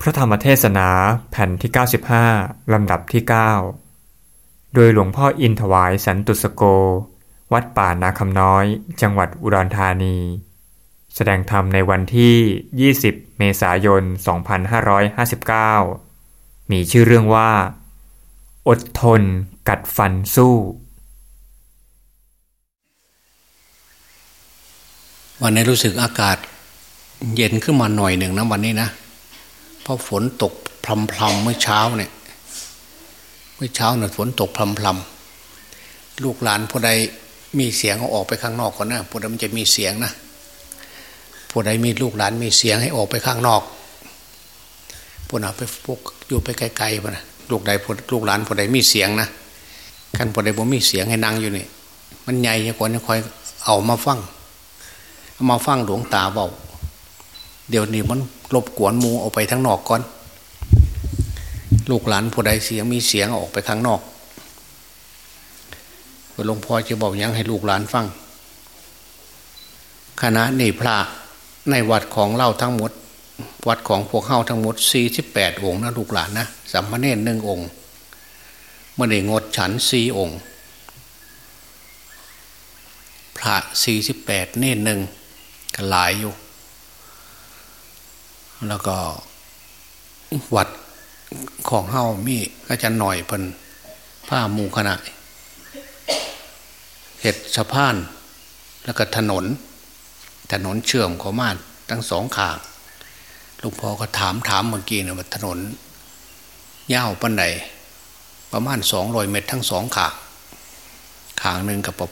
พระธรรมเทศนาแผ่นที่ 95 ลำดับที่ 9 โดยหลวงพ่ออินถวายสันตุสโก วัดป่านาคำน้อย จังหวัดอุดรธานี แสดงธรรมในวันที่ 20 เมษายน 2559 มีชื่อเรื่องว่า อดทนกัดฟันสู้ วันนี้รู้สึกอากาศเย็นขึ้นมาหน่อยหนึ่งนะวันนี้นะ ราะฝนตกพรำพรำเมื่อเช้าเนี่ยเมื่อเช้าเนี่ยฝนตกพรำพรำลูกหลานผู้ใดมีเสียงเอาออกไปข้างนอกก่อนนะผู้ใดมันจะมีเสียงนะผู้ใดมีลูกหลานมีเสียงให้ออกไปข้างนอกผู้นั้นไปพวกอยู่ไปไกลๆผู้นะลูกใดลูกหลานผู้ใดมีเสียงนะขันผู้ใดบ่มีเสียงให้นั่งอยู่นี่มันใหญ่ยังกว่าจะคอยเอามาฟัง เอามาฟังหลวงตาเบา เดี๋ยวนี้มันรบกวนมูออกไปทั้งนอกก่อน ลูกหลานผู้ใดเสียงมีเสียงออกไปข้างนอกหลวงพ่อจะบอกยังให้ลูกหลานฟังคณะนี่พระในวัดของเล่าทั้งหมด วัดของพวกเข้าทั้งหมดสี่สิบแปดองค์นะลูกหลานนะสัมมาเนรหนึ่งองค์มื่อได้งดฉันสี่องค์ พระสี่สิบแปดเนรหนึ่งก็หลายอยู่ แล้วก็วัดของเฮามีอาจารย์หน่อยเพิ่นผ้ามูขณะเห็ดสะพาน แล้วก็ถนน ถนนเชื่อมเขามาทั้งสองขางหลวงพ่อก็ถามถามเมื่อกี้นะว่าถนนยาวปันใดประมาณสองรอยเมตรทั้งสองขางขางหนึ่งกับป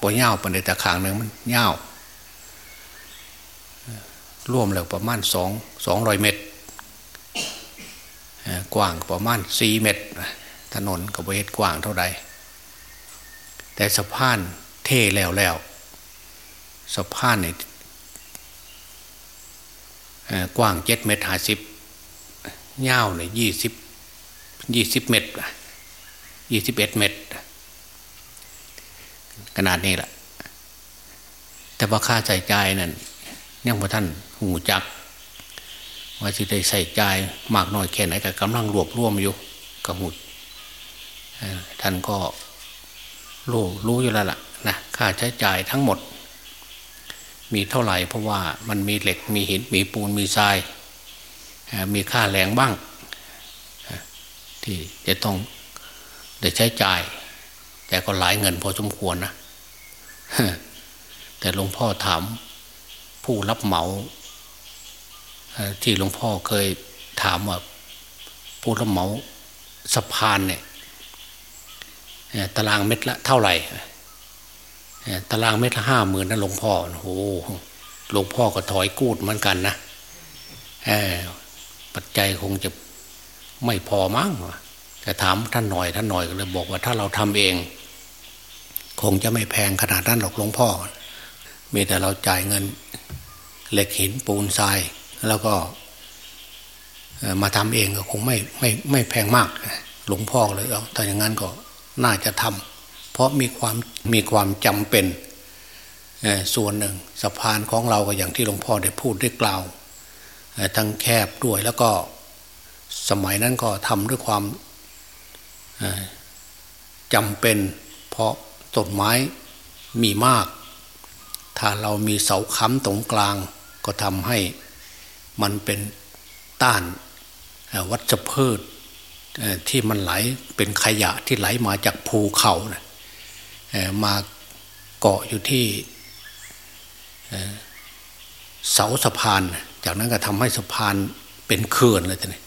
ปยาวปันใดแต่ขางหนึ่งมันยาว ร่วมแล้วประมาณสองสองร้อยเมตร กว้างประมาณสี่เมตร ถนนกับเวทกว้างเท่าใด แต่สะพานเท่แล้วแล้วสะพานเนี่ยกว้างเจ็ดเมตรห้าสิบยาวเนี่ยยี่สิบยี่สิบเมตรยี่สิบเอ็ดเมตร ขนาดนี้แหละแต่ว่าค่าใช้จ่ายนั่น ยังพอท่านหูจัก ว่าจะได้ใส่ใจมากน้อยแค่ไหนก็กำลังรวบรวมอยู่กับหุดท่านก็รู้รู้อยู่แล้วล่ะนะค่าใช้จ่ายทั้งหมด มีเท่าไหร่เพราะว่ามันมีเหล็กมีหินมีปูนมีทราย มีค่าแรงบ้าง ที่จะต้องได้ใช้จ่าย แต่ก็หลายเงินพอสมควรนะแต่หลวงพ่อถาม ผู้รับเหมาที่หลวงพ่อเคยถามว่าผู้รับเหมาสะพานเนี่ยตารางเม็ดละเท่าไหร่ตารางเม็ดละห้าหมื่นนะหลวงพ่อโอ้หลวงพ่อก็ถอยกูดเหมือนกันนะปัจจัยคงจะไม่พอมั้งแต่ถามท่านหน่อยท่านหน่อยก็เลยบอกว่าถ้าเราทำเอง คงจะไม่แพงขนาดนั้นหรอกหลวงพ่อ มีแต่เราจ่ายเงิน เหล็กหินปูนทราย แล้วก็มาทำเองก็คงไม่ไม่ไม่แพงมาก หลวงพ่อเลยเอาแต่อย่างนั้นก็น่าจะทำเพราะมีความมีความจำเป็นส่วนหนึ่งสะพานของเราก็อย่างที่หลวงพ่อได้พูดได้กล่าวทั้งแคบด้วยแล้วก็สมัยนั้นก็ทำด้วยความจำเป็น เพราะต้นไม้มีมาก ถ้าเรามีเสาค้ำตรงกลาง ก็ทำให้มันเป็นต้านวัชพืชที่มันไหลเป็นขยะที่ไหลมาจากภูเขานะมาเกาะอยู่ที่เสาสะพาน จากนั้นก็ทำให้สะพานเป็นเขื่อนเลยทีนี้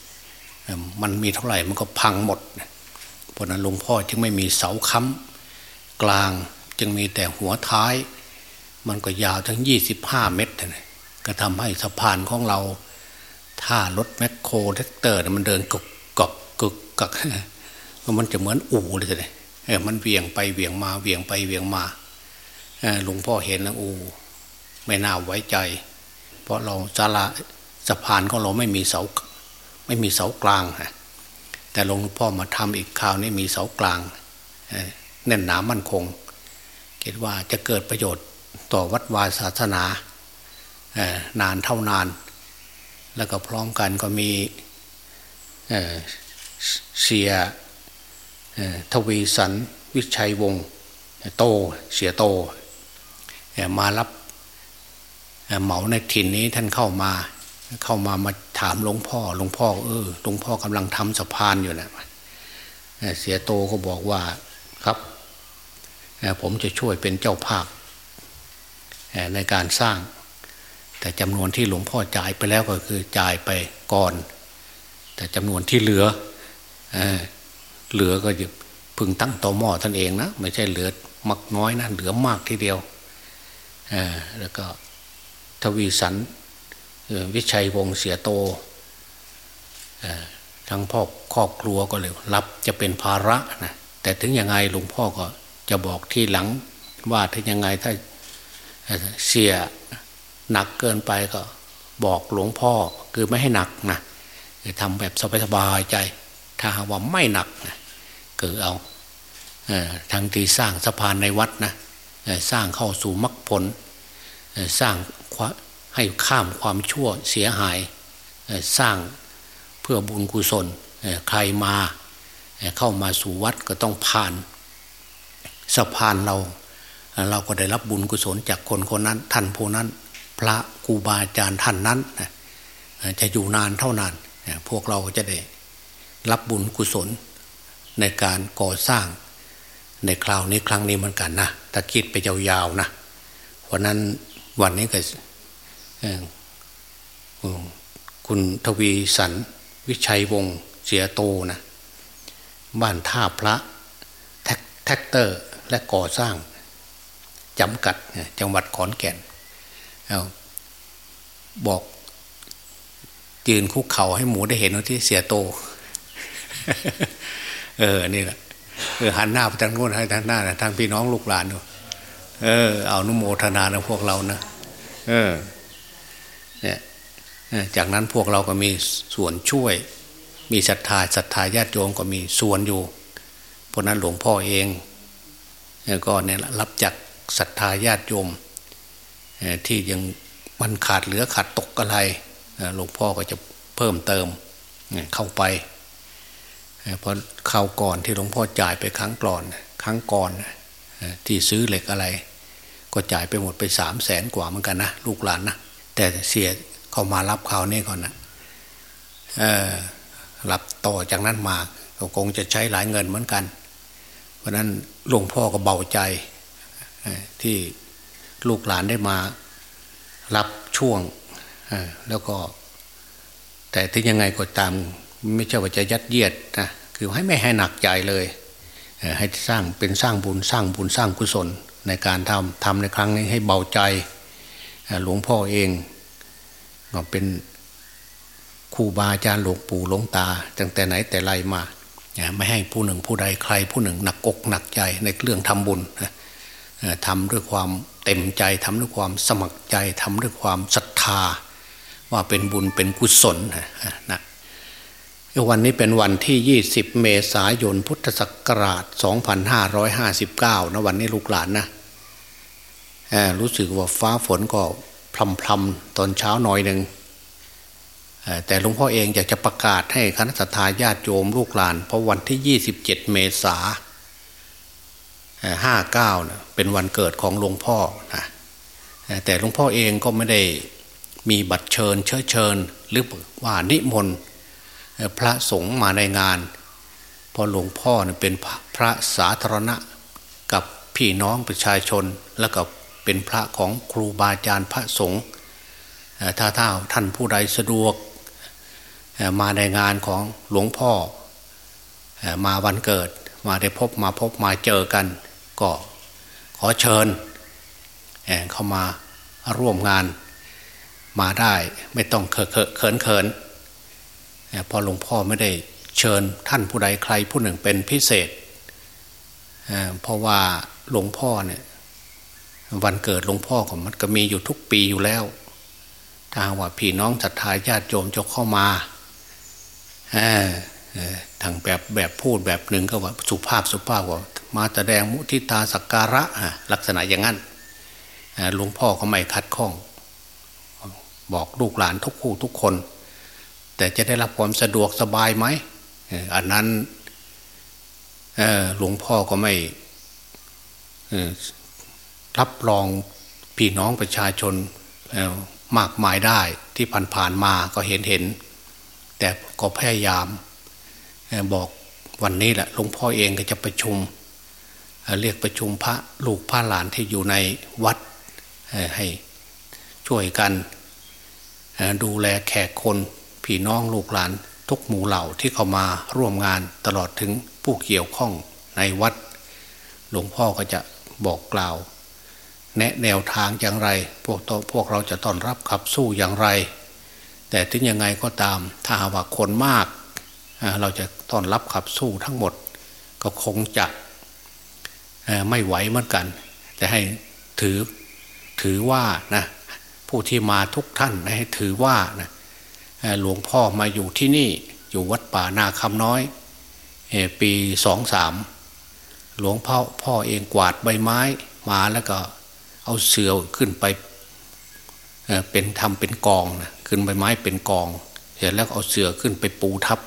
มันมีเท่าไหร่มันก็พังหมด เพราะนั้นหลวงพ่อจึงไม่มีเสาค้ำกลางจึงมีแต่หัวท้าย มันก็ยาวทั้งยี่สิบห้าเมตรนะ ก็ทำให้สะพานของเรา ถ้ารถแมคโครแทรกเตอร์มันเดินกบกบกึกกักมันจะเหมือนอู่เลยเลยเออมันเหวี่ยงไปเหวี่ยงมาเหวี่ยงไปเหวี่ยงมาหลวงพ่อเห็นนะอู่ไม่น่าไว้ใจ เพราะเราจาระสะพานของเราไม่มีเสาไม่มีเสากลางฮะแต่หลวงพ่อมาทำอีกคราวนี้มีเสากลางแน่นหนามั่นคงคิดว่าจะเกิดประโยชน์ต่อวัดวาศาสนา นานเท่านาน แล้วก็พร้อมกันก็มีเสียทวีสันวิชัยวงศ์โตเสียโตมารับเหมาในถิ่นนี้ท่านเข้ามาเข้ามามาถามหลวงพ่อหลวงพ่อเออหลวงพ่อกำลังทำสะพานอยู่นะเสียโตก็บอกว่าครับผมจะช่วยเป็นเจ้าภาพในการสร้าง แต่จำนวนที่หลวงพ่อจ่ายไปแล้วก็คือจ่ายไปก่อน แต่จำนวนที่เหลือเหลือก็พึงตั้งต่อหม้อท่านเองนะไม่ใช่เหลือมักน้อยนะเหลือมากทีเดียวแล้วก็ทวีสันวิชัยวงเสียโตทั้งพ่อครอบครัวก็เลย รับจะเป็นภาระนะแต่ถึงยังไงหลวงพ่อก็จะบอกที่หลังว่าถึงยังไงถ้าเสีย หนักเกินไปก็บอกหลวงพ่อคือไม่ให้หนักนะทำแบบสบายๆใจ ถ้าหากว่าไม่หนักนะก็เอาทางที่สร้างสะพานในวัดนะสร้างเข้าสู่มรรคผล สร้างให้ข้ามความชั่วเสียหาย สร้างเพื่อบุญกุศลใครมาเข้ามาสู่วัดก็ต้องผ่านสะพานเรา เราก็ได้รับบุญกุศลจากคนคนนั้นท่านผู้นั้น พระครูบาอาจารย์ท่านนั้นจะอยู่นานเท่านานพวกเราจะได้รับบุญกุศลในการก่อสร้างในคราวนี้ครั้งนี้เหมือนกันนะถ้าคิดไปยาวๆนะเพราะนั้นวันนี้ก็คุณทวีสันวิชัยวงเสี่ยโตนะบ้านท่าพระแทรกเตอร์และก่อสร้างจำกัดจังหวัดขอนแก่น บอกยืนคุกเข่าให้หมู่ได้เห็นว่าที่เสี่ยโต เออ นี่แหละเออหันหน้าไปทางโน้นให้ทางหน้าทางพี่น้องลูกหลานดูเออ เอานุโมทนานะพวกเรานะเออ เนี่ยจากนั้นพวกเราก็มีส่วนช่วย มีศรัทธาศรัทธาญาติโยมก็มีส่วนอยู่เพราะนั้นหลวงพ่อเองก็เนี่ยรับจากศรัทธาญาติโยม ที่ยังมันขาดเหลือขาดตกอะไรหลวงพ่อก็จะเพิ่มเติมเข้าไปเพราะข่าวก่อนที่หลวงพ่อจ่ายไปครั้งก่อนครั้งก่อนที่ซื้อเหล็กอะไร ก็จ่ายไปหมดไปสามแสนกว่าเหมือนกันนะลูกหลานนะแต่เสียเขามารับข่าวนี้ก่อนนะรับต่อจากนั้นมาก็คงจะใช้หลายเงินเหมือนกัน เพราะนั้นหลวงพ่อก็เบาใจที่ ลูกหลานได้มารับช่วงแล้วก็ แต่ถึงยังไงก็ตาม ไม่ใช่ว่าจะยัดเยียดนะคือให้ไม่ให้หนักใจเลย ให้สร้างเป็นสร้างบุญสร้างบุญสร้างกุศลในการทำทำในครั้งนี้ให้เบาใจหลวงพ่อเองก็เป็นครูบาอาจารย์หลวงปู่หลวงตาตั้งแต่ไหนแต่ไรมาไม่ให้ผู้หนึ่งผู้ใดใครผู้หนึ่งหนักอกหนักใจในเรื่องทำบุญทำด้วยความ เต็มใจทำด้วยความสมัครใจทำด้วยความศรัทธา ว่าเป็นบุญเป็นกุศลนะวันนี้เป็นวันที่ 20 เมษายนพุทธศักราช 2559 นะวันนี้ลูกหลานนะรู้สึกว่าฟ้าฝนก็พลำๆตอนเช้าหน่อยหนึ่งแต่หลวงพ่อเองอยากจะประกาศให้คณะสัตยาติโยมลูกหลาน เพราะวันที่ 27 เมษายน ห้าเก้าเป็นวันเกิดของหลวงพ่อนะแต่หลวงพ่อเองก็ไม่ได้มีบัตรเชิญเชื้อเชิญ หรือว่านิมนต์พระสงฆ์มาในงาน พอหลวงพ่อเป็นพระสาธารณะกับพี่น้องประชาชนแล้วก็เป็นพระของครูบาอาจารย์พระสงฆ์ถ้าถ้าท่านผู้ใดสะดวกมาในงานของหลวงพ่อมาวันเกิดมาได้พบมาพบมาเจอกัน ก็ขอเชิญเข้ามาร่วมงานมาได้ไม่ต้องเขินเขินเขินพอหลวงพ่อไม่ได้เชิญท่านผู้ใดใครผู้หนึ่งเป็นพิเศษเพราะว่าหลวงพ่อเนี่ยวันเกิดหลวงพ่อของมันก็มีอยู่ทุกปีอยู่แล้วถ้าว่าพี่น้องศรัทธาญาติโยมจะเข้ามา ทางแบบแบบพูดแบบหนึ่งก็ว่าสุภาพสุภาพว่ามาแสดงมุทิตาสักการะลักษณะอย่างนั้นหลวงพ่อก็ไม่คัดข้อง บอกลูกหลานทุกคู่ทุกคน แต่แต่จะได้รับความสะดวกสบายไหมอันนั้นหลวงพ่อก็ไม่รับรองพี่น้องประชาชนมากมายได้ที่ผ่านๆมาก็เห็นเห็น แต่ก็พยายาม บอกวันนี้แหละหลวงพ่อเองก็จะประชุม เรียกประชุมพระลูกพระหลานที่อยู่ในวัดให้ช่วยกัน ดูแลแขกคนพี่น้องลูกหลานทุกหมู่เหล่าที่เข้ามาร่วมงานตลอดถึงผู้เกี่ยวข้องในวัด หลวงพ่อก็จะบอกกล่าว แนะแนวทางอย่างไร พวกพวกเราจะต้อนรับขับสู้อย่างไร แต่ถึงยังไงก็ตามถ้าหาว่าคนมาก เราจะ ต้อนรับขับสู้ทั้งหมด ก็คงจะไม่ไหวเหมือนกัน จะให้ถือถือว่านะผู้ที่มาทุกท่านให้ถือว่านะหลวงพ่อมาอยู่ที่นี่อยู่วัดป่านาคำน้อย ปีสองสามหลวงพ่อพ่อเองกวาดใบไม้มาแล้วก็เอาเสือขึ้นไปเป็นทำเป็นกองนะขึ้นใบไม้เป็นกอง เสร็จแล้วเอาเสือขึ้นไปปูทับ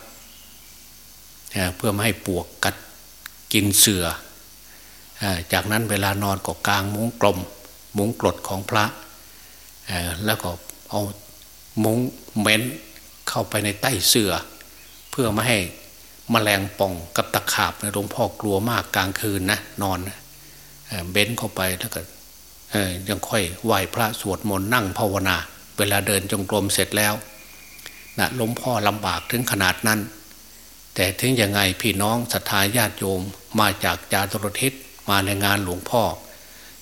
เพื่อไม่ให้ปวกกัดกินเสือจากนั้นเวลานอนก็กลางมุ้งกลม มุ้งกรดของพระ แล้วก็เอามุ้งเม้นเข้าไปในใต้เสือ เพื่อไม่ให้มแมลงป่องกับตะขาบหลวงพ่อกลัวมากกลางคืนนะนอนเบ้นเข้าไปแล้วก็ยังค่อยไหวพระสวดมนต์นั่งภาวนา เวลาเดินจงกรมเสร็จแล้วนะหลวงพ่อลำบากถึงขนาดนั้น แต่ถึงยังไงพี่น้องศรัทธาญาติโยมมาจากจาตุรทิศมาในงานหลวงพ่อ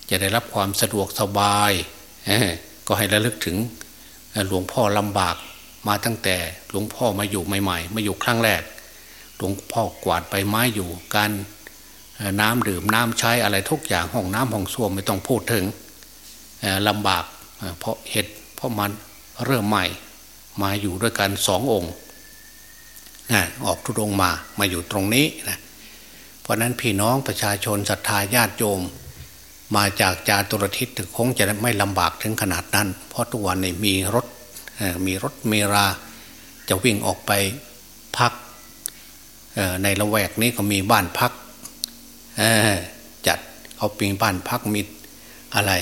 จะได้รับความสะดวกสบายก็ให้ระลึกถึงหลวงพ่อลำบากมาตั้งแต่หลวงพ่อมาอยู่ใหม่ๆมาอยู่ครั้งแรก หลวงพ่อกวาดไปไม้อยู่การน้ำดื่มน้ำใช้อะไรทุกอย่างห้องน้ำห้องส้วมไม่ต้องพูดถึงลำบากเพราะเหตุเพราะมันเริ่มใหม่มาอยู่ด้วยกันสององค์ ออกทุดงมามาอยู่ตรงนี้นะเพราะนั้นพี่น้องประชาชนศรัทธาญาติโยม มาจากจาตุรทิศถึกคงจะไม่ลำบากถึงขนาดนั้น เพราะทุกวันนี้มีรถมีรถเมราจะวิ่งออกไปพักในละแวกนี้ก็มีบ้านพักจัดเขาปีบ้านพักมีอะไร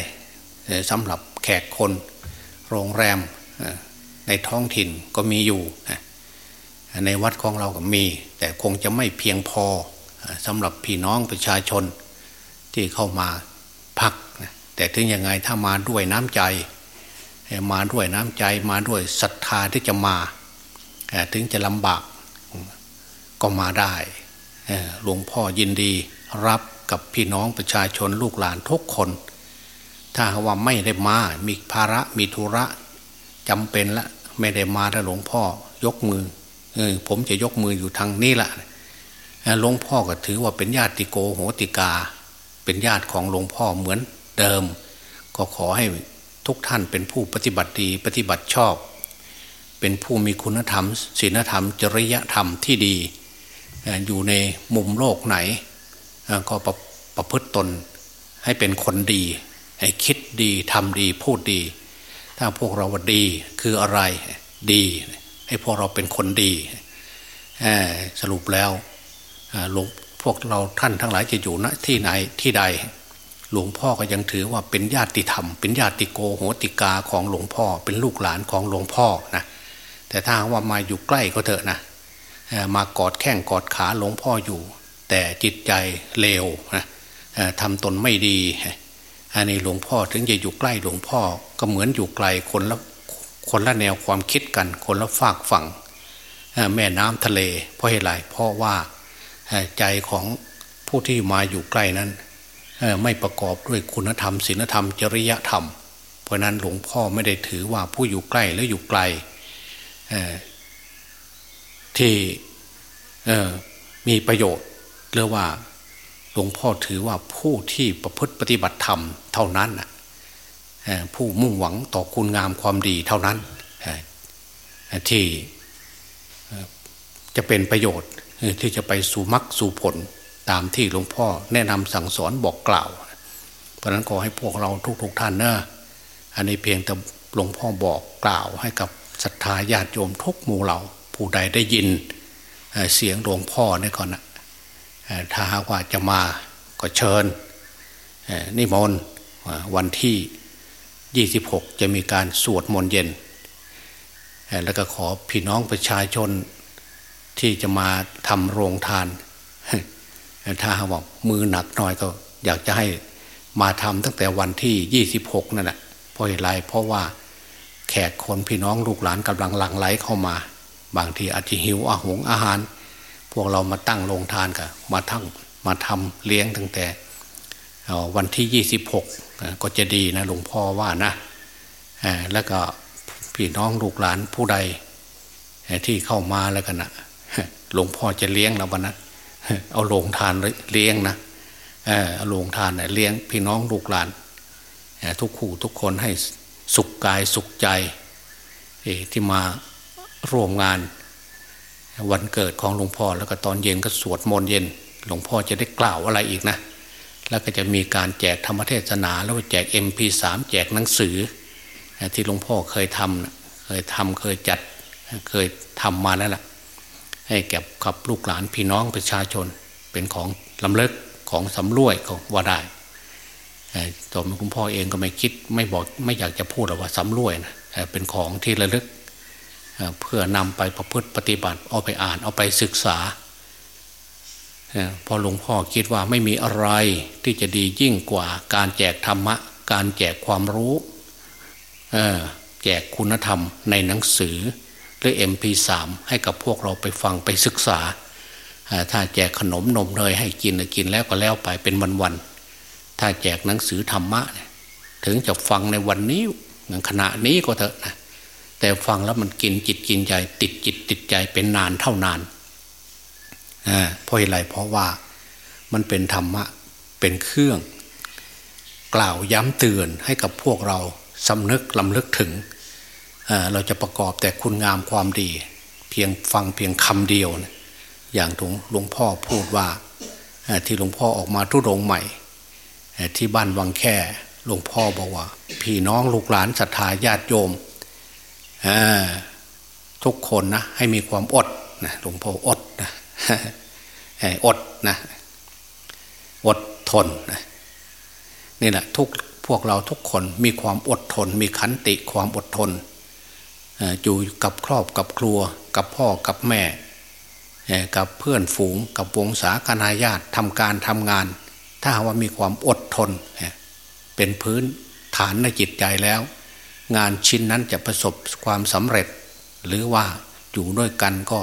สำหรับแขกคน โรงแรมในท้องถิ่นก็มีอยู่ ในวัดของเราก็มี แต่คงจะไม่เพียงพอสำหรับพี่น้องประชาชนที่เข้ามาพัก แต่ถึงยังไงถ้ามาด้วยน้ำใจ มาด้วยน้ำใจมาด้วยศรัทธาที่จะมา ถึงจะลำบากก็มาได้หลวงพ่อยินดีรับกับพี่น้องประชาชนลูกหลานทุกคน ถ้าว่าไม่ได้มา มีภาระมีธุระจำเป็นละ ไม่ได้มาถ้าหลวงพ่อยกมือ อผมจะยกมืออยู่ทางนี้ละหลวงพ่อก็ถือว่าเป็นญาติโกโหติกา เป็นญาติของหลวงพ่อเหมือนเดิม ก็ขอให้ทุกท่านเป็นผู้ปฏิบัติดีปฏิบัติชอบ เป็นผู้มีคุณธรรมศีลธรรม จริยธรรมที่ดี อยู่ในมุมโลกไหน ก็ประประพฤติตนให้เป็นคนดี ให้คิดดีทำดีพูดดี ถ้าพวกเราว่าดีคืออะไรดี ให้พวกเราเป็นคนดีสรุปแล้วหลวงพวกเราท่านทั้งหลายจะอยู่ณที่ไหนที่ใด หลวงพ่อก็ยังถือว่าเป็นญาติธรรม เป็นญาติโกโหติกาของหลวงพ่อ เป็นลูกหลานของหลวงพ่อนะแต่ถ้าว่ามาอยู่ใกล้ก็เถอะนะมากอดแข้งกอดขาหลวงพ่ออยู่ แต่จิตใจเลวนะทำตนไม่ดีอันนี้หลวงพ่อถึงจะอยู่ใกล้หลวงพ่อก็เหมือนอยู่ไกลคนละ คนละแนวความคิดกัน คนละฝากฝั่งแม่น้ำทะเล เพราะเหตุไรเพราะว่าใจของผู้ที่มาอยู่ใกล้นั้นไม่ประกอบด้วยคุณธรรมศีลธรรม จริยธรรม เพราะนั้นหลวงพ่อไม่ได้ถือว่าผู้อยู่ใกล้และอยู่ไกลที่มีประโยชน์เรียกว่าหลวงพ่อถือว่าผู้ที่ประพฤติปฏิบัติธรรมเท่านั้น ผู้มุ่งหวังต่อคุณงามความดีเท่านั้นที่จะเป็นประโยชน์ที่จะไปสู่มรรคสู่ผลตามที่หลวงพ่อแนะนำสั่งสอนบอกกล่าว เพราะนั้นขอให้พวกเราทุกๆทท่านเนะอันนี้เพียงแต่หลวงพ่อบอกกล่าว ให้กับศรัทธาญาติโยมทุกหมู่เหล่าผู้ใดได้ยินเสียงหลวงพ่อเนี่ยก่อนนะถ้าหากว่าจะมาก็เชิญนิมนต์วันที่ 26 จะมีการสวดมนต์เย็น แล้วก็ขอพี่น้องประชาชนที่จะมาทำโรงทาน ถ้าหากมือหนักหน่อยก็อยากจะให้มาทำตั้งแต่วันที่ 26 นั่นแหละเพราะอะไรเพราะว่าแขกคนพี่น้องลูกหลานกำลังหลั่งไหลเข้ามา บางทีอาจจะหิวอาหงอาหาร พวกเรามาตั้งโรงทานกันมาทั้งมาทำเลี้ยงตั้งแต่ วันที่ 26 ก็จะดีนะหลวงพ่อว่านะแล้วก็พี่น้องลูกหลานผู้ใดที่เข้ามาแล้วกันนะหลวงพ่อจะเลี้ยงเราวันนั้นเอาโรงทานเลี้ยงนะเอาโรงทานเลี้ยงพี่น้องลูกหลานทุกคู่ทุกคนให้สุขกายสุขใจที่มาร่วมงานวันเกิดของหลวงพ่อแล้วก็ตอนเย็นก็สวดมนต์เย็น หลวงพ่อจะได้กล่าวอะไรอีกนะ แล้วก็จะมีการแจกธรรมเทศนา แล้วแจก MP3 แจกหนังสือ ที่หลวงพ่อเคยทำเคยทำเคยจัดเคยทำมาแล้วล่ะ ให้แก่กับลูกหลานพี่น้องประชาชนเป็นของลำเลิกของสำรวยก็ว่าได้ตัวคุณพ่อเองก็ไม่คิดไม่บอกไม่อยากจะพูดหรือว่าสำรวยนะเป็นของที่ระลึกเพื่อนำไปประพฤติปฏิบัติเอาไปอ่านเอาไปศึกษา พอหลวงพ่อคิดว่าไม่มีอะไรที่จะดียิ่งกว่าการแจกธรรมะ การแจกความรู้แจกคุณธรรมในหนังสือ หรือ MP3 ให้กับพวกเราไปฟังไปศึกษา ถ้าแจกขนมนมเนยให้กินกินแล้วก็แล้วไปเป็นวันๆถ้าแจกหนังสือธรรมะ ถึงจะฟังในวันนี้ขณะนี้ก็เถอะนะแต่ฟังแล้วมันกินจิตกินใจติดจิตติดใจเป็นนานเท่านาน เพราะอะไรเพราะว่ามันเป็นธรรมะเป็นเครื่อง กล่าวย้ำเตือนให้กับพวกเราสำนึกลำลึกถึงเเราจะประกอบแต่คุณงามความดี เพียงฟังเพียงคำเดียวนะอย่างหลวงพ่อพูดว่าที่หลวงพ่อออกมาทุรงใหม่ที่บ้านวังแค่หลวงพ่อบอกว่า พี่น้องลูกหลานศรัทธาญาติโยมทุกคนนะให้มีความอดนะหลวงพ่ออดนะ อดนะอดทนนี่แหละทุกพวกเราทุกคนมีความอดทน มีขันติความอดทนอยู่กับครอบกับครัว กับพ่อกับแม่ กับเพื่อนฝูง กับวงศาคณาญาติทำการทำงาน ถ้าว่ามีความอดทน เป็นพื้นฐานในจิตใจแล้ว งานชิ้นนั้นจะประสบความสำเร็จ หรือว่าอยู่ด้วยกันก็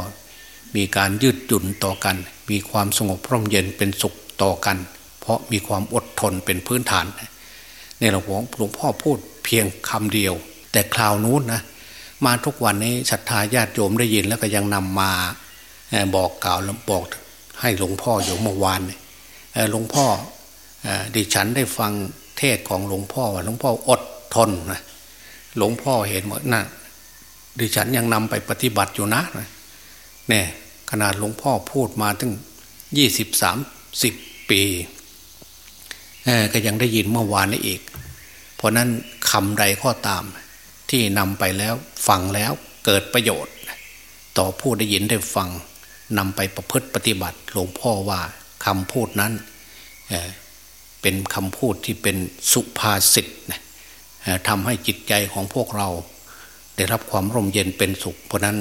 มีการยืดหยุ่นต่อกัน มีความสงบพร่มเย็นเป็นสุขต่อกัน เพราะมีความอดทนเป็นพื้นฐานในหลวงพ่อหลวงพ่อพูดเพียงคำเดียว แต่คราวนู้นนะมาทุกวันนี้ศรัทธาญาติโยมได้ยินแล้วก็ยังนำมาบอกกล่าวบอกให้หลวงพ่ออยู่เมื่อวานหลวงพ่อดิฉันได้ฟังเทศของหลวงพ่อว่าหลวงพ่ออดทนนะหลวงพ่อเห็นว่าน่ะดิฉันยังนำไปปฏิบัติอยู่นะ เนี่ยขนาดหลวงพ่อพูดมาตั้งยี่สิบสามสิบปีก็ยังได้ยินเมื่อวานนี้อีก เพราะนั้นคำใดข้อตามที่นำไปแล้วฟังแล้วเกิดประโยชน์ ต่อผู้ได้ยินได้ฟังนำไปประพฤติปฏิบัติ หลวงพ่อว่าคำพูดนั้นเเป็นคำพูดที่เป็นสุภาษิตนะทำให้จิตใจของพวกเรา ได้รับความร่มเย็นเป็นสุข เพราะนั้น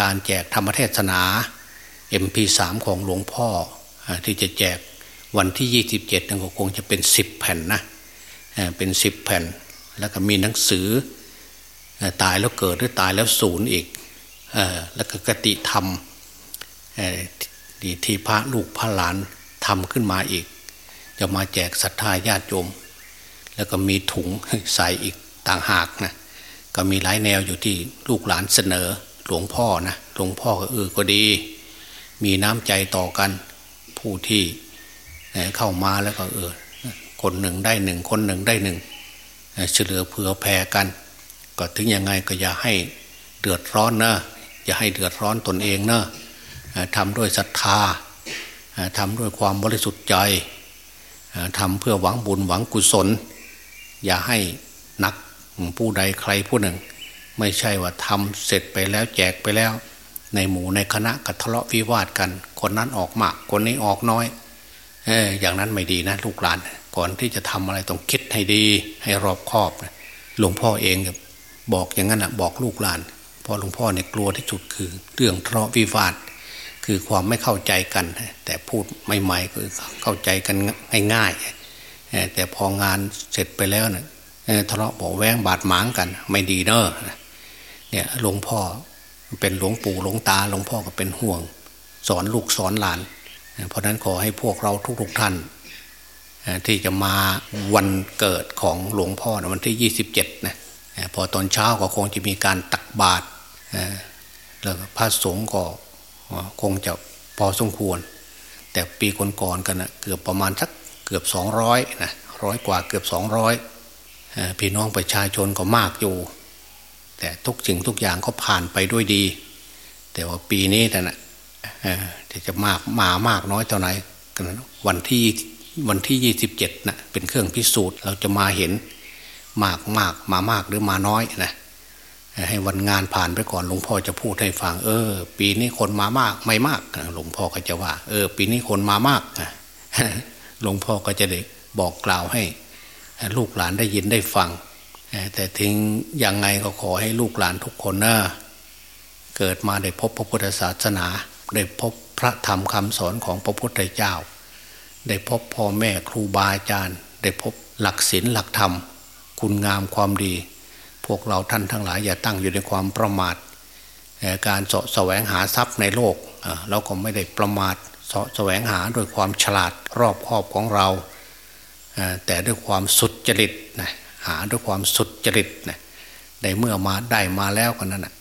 การแจกธรรมเทศนา MP3 ของหลวงพ่อที่จะแจกวันที่ 27นั่นก็คงจะเป็น 10 แผ่นนะเป็น 10 แผ่น แล้วก็มีหนังสือตายแล้วเกิดหรือตายแล้วศูนย์อีกแล้วก็กติธรรมที่พระลูกพระหลานทำขึ้นมาอีก จะมาแจกศรัทธาญาติโยม แล้วก็มีถุงใส่อีกต่างหากนะก็มีหลายแนวอยู่ที่ลูกหลานเสนอ หลวงพ่อนะหลวงพ่อก็เออก็ดี มีน้ำใจต่อกัน ผู้ที่เข้ามาแล้วก็เออคนหนึ่งได้หนึ่งคนหนึ่งได้หนึ่งเฉลือเผื่อแผ่กัน ก็ถึงยังไงก็อย่าให้เดือดร้อนนะอย่าให้เดือดร้อนตนเองนะทำด้วยศรัทธาทำด้วยความบริสุทธิ์ใจทำเพื่อหวังบุญหวังกุศล อย่าให้นักผู้ใดใครผู้หนึ่ง ไม่ใช่ว่าทำเสร็จไปแล้วแจกไปแล้ว ในหมู่ในคณะกัทะเลาะวิวาทกัน คนนั้นออกมากคนนี้ออกน้อยเอออย่างนั้นไม่ดีนะลูกหลาน ก่อนที่จะทำอะไรต้องคิดให้ดี ให้รอบคอบหลวงพ่อเองบอกอย่างนั้นอะบอกลูกหลานพอหลวงพ่อเนี่ยกลัวที่สุดคือ เรื่องทะเลาะวิวาทคือความไม่เข้าใจกัน แต่พูดใหม่ๆคือเข้าใจกันง่ายๆแต่พองานเสร็จไปแล้วเนี่ยทะเลาะบอกแว้งบาดหมางกัน ไม่ดีเนอะ เนี่ยหลวงพ่อเป็นหลวงปู่หลวงตาหลวงพ่อก็เป็นห่วง สอนลูกสอนหลาน เพราะนั้นขอให้พวกเราทุกๆท่านที่จะมาวันเกิดของหลวงพ่อวันที่ยี่สิบเจ็ดนะพอตอนเช้าก็คงจะมีการตักบาตรแล้วพระสงฆ์ก็คงจะพอสมควร แต่ปีก่อนๆกันนะเกือบประมาณสักเกือบสองร้อยนะร้อยกว่าเกือบสองร้อยพี่น้องประชาชนก็มากอยู่ แต่ทุกสิ่งทุกอย่างก็ผ่านไปด้วยดี แต่ว่าปีนี้แต่นะจะมากมามากน้อยเท่าไหร่กันวันที่วันที่ยี่สิบเจ็ดนะเป็นเครื่องพิสูจน์เราจะมาเห็นมากมากมามากหรือมาน้อยนะให้วันงานผ่านไปก่อนหลวงพ่อจะพูดให้ฟังเออ ปีนี้คนมามากไม่มากหลวงพ่อก็จะว่า เออ ปีนี้คนมามากหลวงพ่อก็จะได้บอกกล่าวให้ ลูกหลานได้ยินได้ฟัง แต่ถึงยังไงก็ขอให้ลูกหลานทุกคนนะเกิดมาได้พบพระพุทธศาสนาได้พบพระธรรมคำสอนของพระพุทธเจ้า ได้พบพ่อแม่ครูบาอาจารย์ ได้พบหลักศีลหลักธรรม คุณงามความดี พวกเราท่านทั้งหลายอย่าตั้งอยู่ในความประมาทการเสาะแสวงหาทรัพย์ในโลกเราก็ไม่ได้ประมาทเสาะแสวงหาด้วยความฉลาดรอบคอบของเรา แต่ด้วยความสุดจริตนะ หาด้วยความสุดจริตนะในเมื่อมาได้มาแล้วกันนั้นนะ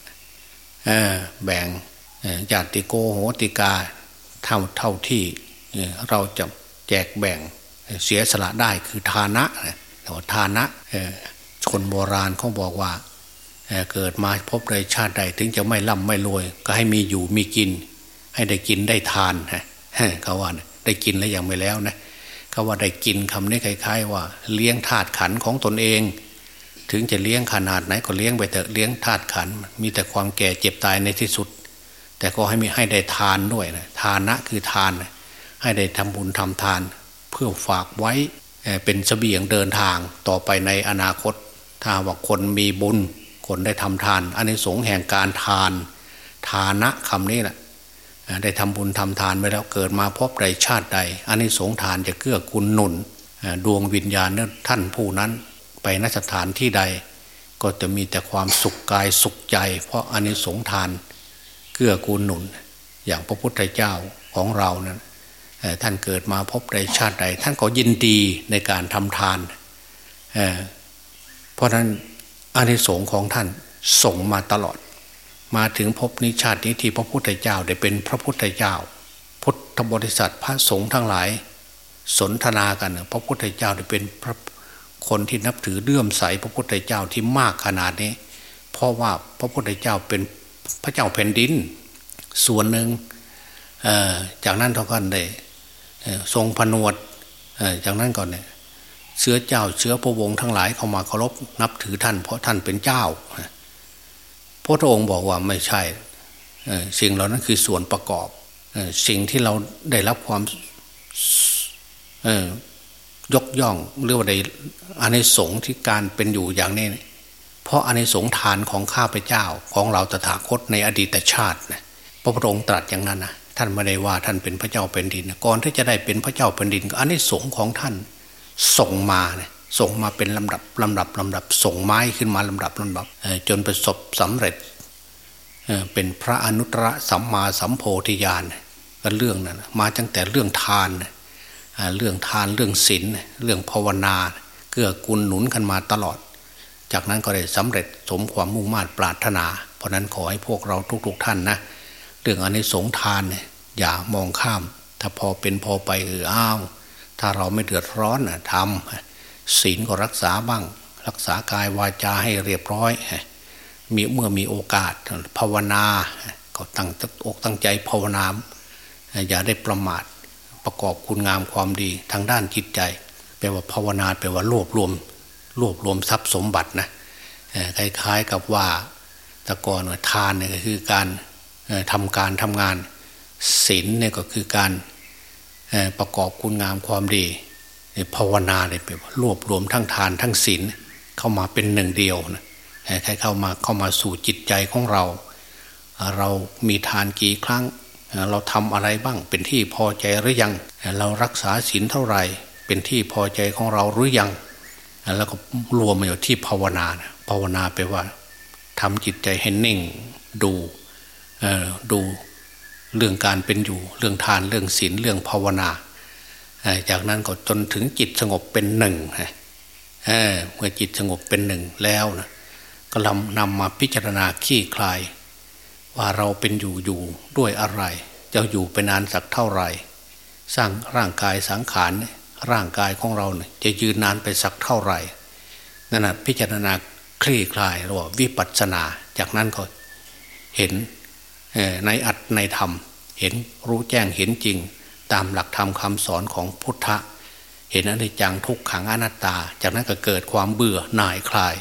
แบ่งญาติโกโหติกาเท่าเท่าที่เราจะแจกแบ่งเสียสละได้คือทานะแต่ว่าทานะคนโบราณเขาบอกว่าเกิดมาพบใดชาติใดถึงจะไม่ร่ำไม่รวย ก็ให้มีอยู่มีกิน ให้ได้กินได้ทานฮะเขาว่าได้กินแล้วยังไม่แล้วนะ เขาว่าได้กินคำนี้คล้าย ๆ ว่า เลี้ยงธาตุขันของตนเอง ถึงจะเลี้ยงขนาดไหนก็เลี้ยงไปเถอะเลี้ยงธาตุขันมีแต่ความแก่เจ็บตายในที่สุด แต่ก็ให้มีให้ได้ทานด้วยนะทานะคือทานให้ได้ทำบุญทำทาน เพื่อฝากไว้เป็นเสบียงเดินทางต่อไปในอนาคต ถ้าว่าคนมีบุญคนได้ทำทานอันนี้สงแห่งการทาน ทานะคำนี้แหละ ได้ทำบุญทำทานไปแล้วเกิดมาพบใดชาติใดอันนี้สงทานจะเกื้อกูลหนุนดวงวิญญาณท่านผู้นั้นไปนสถานที่ใด ก็จะมีแต่ความสุขกายสุขใจ เพราะอันนี้สงทานเกื้อกูลหนุน อย่างพระพุทธเจ้าของเรานั้นท่านเกิดมาพบใดชาติใด ท่านก็ยินดีในการทำทานเพราะนั้นอานิสงส์ของท่านส่งมาตลอด มาถึงพบนิชาตินี้ที่พระพุทธเจ้าได้เป็นพระพุทธเจ้า พุทธบริษัทพระสงฆ์ทั้งหลาย สนทนากันพระพุทธเจ้าได้เป็นพระคนที่นับถือเลื่อมใสพระพุทธเจ้าที่มากขนาดนี้ เพราะว่าพระพุทธเจ้าเป็นพระเจ้าแผ่นดิน ส่วนหนึ่งจากนั้นท่านได้ทรงผนวดจากนั้นก่อนเนี่ยเชื้อเจ้าเชื้อพระวงศ์ทั้งหลายเข้ามาเคารพนับถือท่านเพราะท่านเป็นเจ้า พระองค์บอกว่าไม่ใช่สิ่งเหล่านั้นคือส่วนประกอบสิ่งที่เราได้รับความยกย่องหรือว่าได้อานิสงส์ที่การเป็นอยู่อย่างนี้ เพราะอานิสงส์ทานของข้าพเจ้าของเราตถาคตในอดีตชาตินะพระพุทธองค์ตรัสอย่างนั้นนะท่านไม่ได้ว่าท่านเป็นพระเจ้าเป็นดินก่อนที่จะได้เป็นพระเจ้าเป็นดินอานิสงส์ของท่านส่งมาเนี่ย ส่งมาเป็นลำดับลำดับลำดับ ส่งไม้ขึ้นมาลำดับลำดับจนประสบสำเร็จเป็นพระอนุตตรสัมมาสัมโพธิญาณก็เรื่องนั้นมาตั้งแต่เรื่องทานเรื่องทานเรื่องศีลเรื่องภาวนาเกื้อกูลหนุนกันมาตลอด จากนั้นก็ได้สำเร็จสมความมุ่งมา่ปรารถนา เพราะนั้นขอให้พวกเราทุกๆท่านนะเรื่องอันนี้สงทานเนี่ยอย่ามองข้าม ถ้าพอเป็นพอไปเอออ้าวถ้าเราไม่เดือดร้อนนะทำ ศีลก็รักษาบ้าง รักษากายวาจาให้เรียบร้อย มีเมื่อมีโอกาสภาวนาก็ตั้งอกตั้งใจภาวนาอย่าได้ประมาทประกอบคุณงามความดีทางด้านจิตใจ แปลว่าภาวนาแปลว่ารวบรวม รวบรวมทรัพย์สมบัตินะคล้ายๆกับว่าตะกอนทานเนี่ยคือการทำการทำงานศีลเนี่ยก็คือการประกอบคุณงามความดี ภาวนาเนี่ยเป็นรวบรวมทั้งทานทั้งศีลเข้ามาเป็นหนึ่งเดียวนะให้เข้ามาเข้ามาสู่จิตใจของเรา เรามีทานกี่ครั้ง เราทำอะไรบ้างเป็นที่พอใจหรือยัง เรารักษาศีลเท่าไหร่ เป็นที่พอใจของเราหรือยัง แล้วก็รวมมาอยู่ที่ภาวนาภาวนาไปว่าทำจิตใจให้นิ่งดูดูเรื่องการเป็นอยู่เรื่องทานเรื่องศีลเรื่องภาวนา จากนั้นก็จนถึงจิตสงบเป็นหนึ่งเมื่อจิตสงบเป็นหนึ่งแล้วนะก็ลำนำมาพิจารณาขี้คลาย ว่าเราเป็นอยู่อยู่ด้วยอะไรจะอยู่ไปนานสักเท่าไหร่ สร้างร่างกายสังขารร่างกายของเราเนี่ยจะยืนนานไปสักเท่าไหร่นั่นแหะพิจารณาคลี่คลายหรือว่าวิปัสสนา จากนั้นก็เห็นในอัดในธรรม เห็นรู้แจ้งเห็นจริง ตามหลักธรรมคำสอนของพุทธะ เห็นอนิจจังทุกขังอนัตตา จากนั้นก็เกิดความเบื่อหน่ายคลาย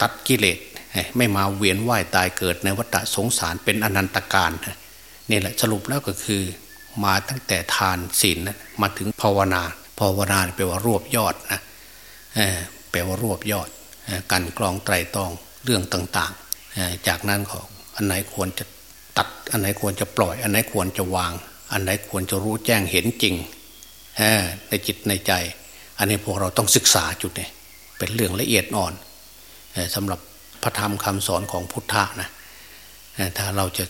ตัดกิเลสไม่มาเวียนว่ายตายเกิดในวัฏสงสารเป็นอนันตการนี่แหละสรุปแล้วก็คือมาตั้งแต่ทานศีลมาถึงภาวนา ภาวนาแปลว่ารวบยอดนะแปลว่ารวบยอดกันกรองไตรตองเรื่องต่างๆ จากนั้นของอันไหนควรจะตัดอันไหนควรจะปล่อย อันไหนควรจะวาง อันไหนควรจะรู้แจ้งเห็นจริงในจิตในใจ อันนี้พวกเราต้องศึกษาจุดนี้เป็นเรื่องละเอียดอ่อนสำหรับพระธรรมคำสอนของพุทธะนะถ้าเราจะ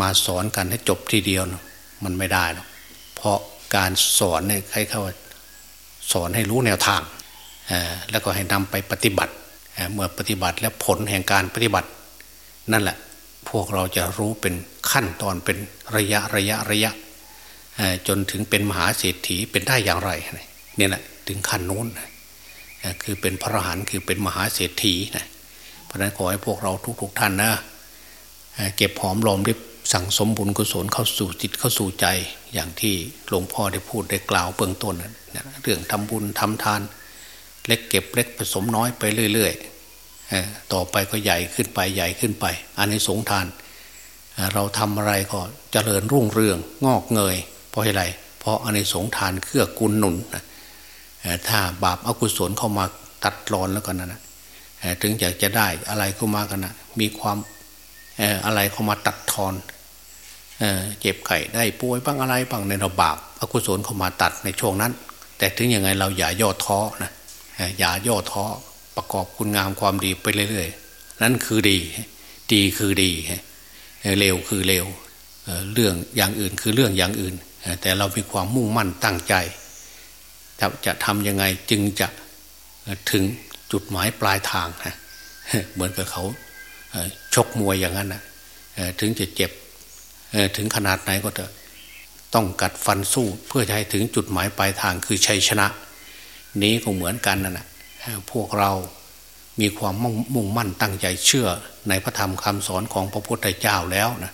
มาสอนกันให้จบทีเดียวนะมันไม่ได้หรอกเพราะการสอนเนี่ยใครเขาสอนให้รู้แนวทางแล้วก็ให้นำไปปฏิบัติ เมื่อปฏิบัติแล้วผลแห่งการปฏิบัติ นั่นแหละพวกเราจะรู้เป็นขั้นตอนเป็นระยะระยะระยะ จนถึงเป็นมหาเศรษฐีเป็นได้อย่างไรเนี่ยแหละถึงขั้นโน้นคือเป็นพระอรหันต์คือเป็นมหาเศรษฐีนะเพราะนั้นขอให้พวกเราทุกๆทท่านนะเก็บหอมรอมริบสั่งสมบุญกุศลเข้าสู่จิตเข้าสู่ใจอย่างที่หลวงพ่อได้พูดได้กล่าวเบื้องต้นนะเรื่องทำบุญทำทาน เล็กเก็บเล็กผสมน้อยไปเรื่อยๆต่อไปก็ใหญ่ขึ้นไปใหญ่ขึ้นไปอันนี้สงทาน เราทำอะไรก็เจริญรุ่งเรืองงอกเงย เพราะอะไร เพราะอันนสงทานเครือกุลหนุนถ้าบาปอากุศลเข้ามาตัดรอนแล้วกันนะถึงอยากจะได้อะไรเข้ามากันนะมีความอะไรเข้ามาตัดทอนเจ็บไข้ได้ป่วยบ้างอะไรบ้างในเระบาปอกุศลเข้ามาตัดในช่วงนั้น แต่ถึงยังไงเราอย่าย่อท้อนะอย่าย่อท้อประกอบคุณงามความดีไปเรื่อยๆ นั่นคือดี ดีคือดี เร็วคือเร็ว เรื่องอย่างอื่นคือเรื่องอย่างอื่น แต่เรามีความมุ่งมั่นตั้งใจจะทำยังไงจึงจะถึงจุดหมายปลายทางนะเหมือนกับเขาชกมวยอย่างนั้นนะถึงจะเจ็บถึงขนาดไหนก็จะต้องกัดฟันสู้เพื่อจะให้ถึงจุดหมายปลายทางคือชัยชนะ นี้ก็เหมือนกันนะนะพวกเรามีความมุ่งมั่นตั้งใจเชื่อในพระธรรมคำสอนของพระพุทธเจ้าแล้วนะ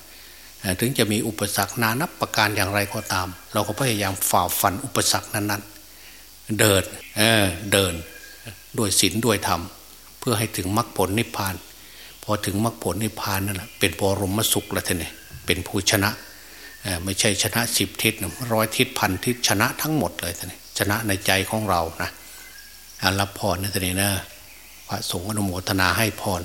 ถึงจะมีอุปสรรคนานับประการอย่างไรก็ตาม เราก็พยายามฝ่าฟันอุปสรรคนั้นๆ เดินเเดินด้วยศีลด้วยธรรม เพื่อให้ถึงมรรคผลนิพพาน พอถึงมรรคผลนิพพานนั่นแหละเป็นบรมสุขแล้วท่านเนี่ยเป็นผู้ชนะไม่ใช่ชนะสิบทิศร้อยทิศพันทิศชนะทั้งหมดเลยท่านชนะในใจของเรานะรับพรนะท่านนี่นะพระสงฆ์อนุโมทนาให้พร